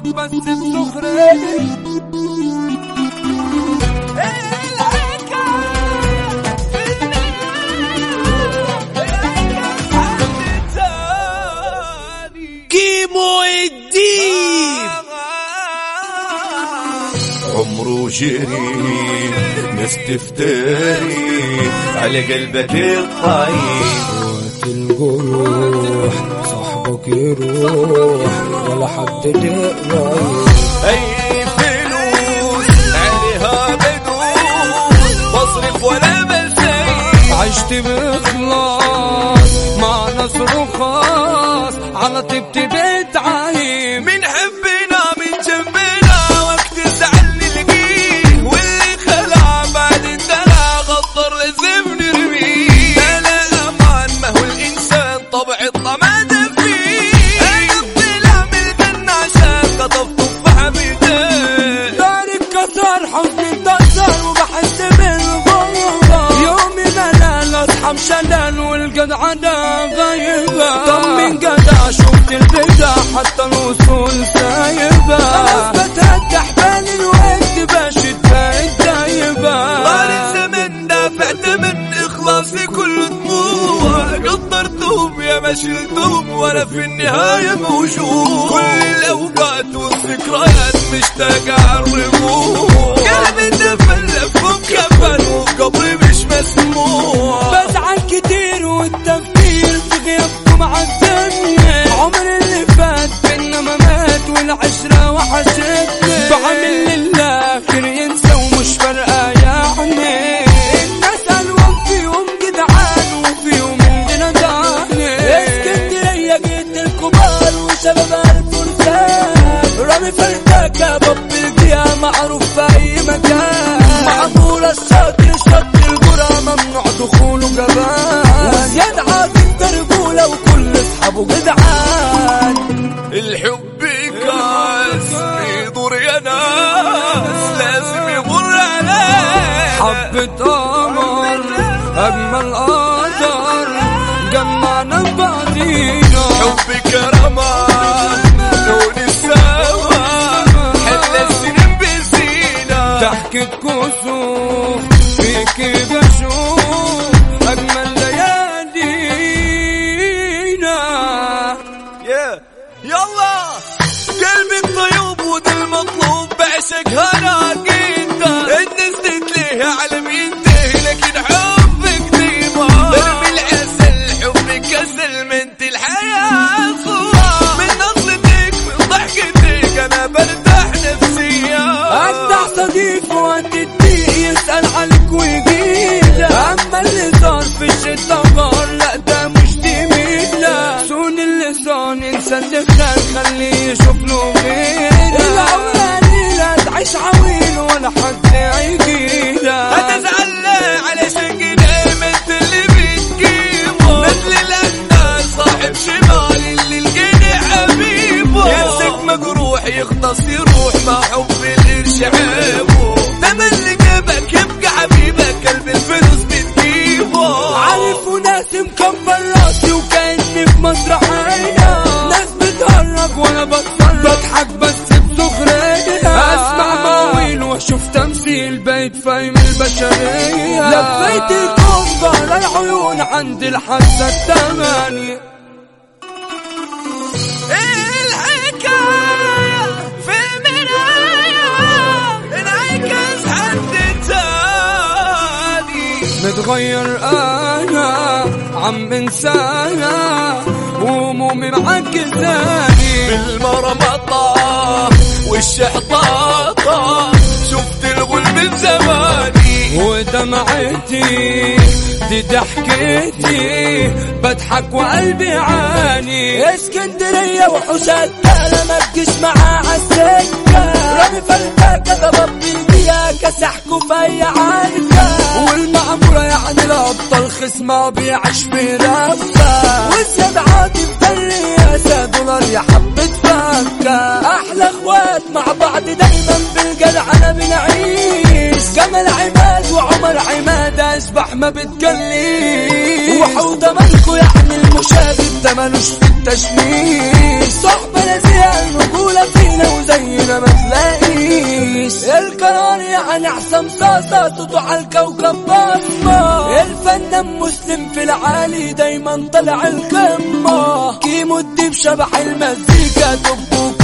بضحك بس بسخرية كيمو عمره جري ناس تفتري على قلبك الطيب. وقت الجروح صاحبك يروح ولا حد تقرب أي فلوس عليها بدوس بصرف ولا بسيب عشت بإخلاص مع ناس رخاص على طيبتي ملل اصحى مشلل والجدعنة غايبة. طمن جدع شفت البدع حتى الوصول سايبة. خلاص بتهدح بالي الوقت بشد بقت دايبة طال الزمن دافعت من اخلاصي كل دموع قدرتهم يا ما شلتهم وأنا في النهاية موجود. كل الأوقات والذكريات مشتاق اعرفوه قلبي دفن لفهم وشباب الفرسان رامي فرداكة باب الجيا معروف في أي مكان معمولة الشاطر شط القرى ممنوع دخوله جبان وزياد عاطف درجولة وكل اصحابه جدعان الحب كاس يدور يا ناس لازم يمر عليه حبة قمر أجمل قدر جمعنا ببعضينا حبك رمان بزينة ضحكة كسوف فيك بشوف أجمل ليالينا يا يلا. قلبي الطيوب وده المطلوب بعشق هلاقيته الناس تتليه على مينته لكن حبك ديما. ارمي العسل حبك كسل منت الحياة وناس مكبر راسي وكأني في مسرحية ناس بتهرج وأنا بتصرف بضحك بس بسخرية اسمع مواويل وأشوف تمثيل بيت فاهم البشرية. لفيت الكون العيون عند الحاسة تاني متغير أنا. عم انسانا وهمومي معكساني بالمرمطة والشحطاطة شفت الغل من زماني. ودمعتي دي ضحكتي. بضحك وقلبي عاني. اسكندرية وحوشات ما تجيش معاه عالسكة رامي فرداكة ضبط البيا كسحكوا في عنكة والمعمورة يعني الأبطال خصمة بيعيش في رفة والزياد عاطف بالرياسة دولار يا حبة فكة. أحلى أخوات مع بعض دايما بالجدعنة بنعيش جمال عماد وعمر عماد أشبح ما بتجليش وحوضة يعني المشابه ملوش في التشميش صحبة نزيهة الرجولة فينا وزينا ما تلاقيش. القرار يعني أحسن صاصة صوته على الكوكب بصمة. الفنان مسلم في العالي دايما طلع القمة. كيمو الديب شبح المزيكا دبه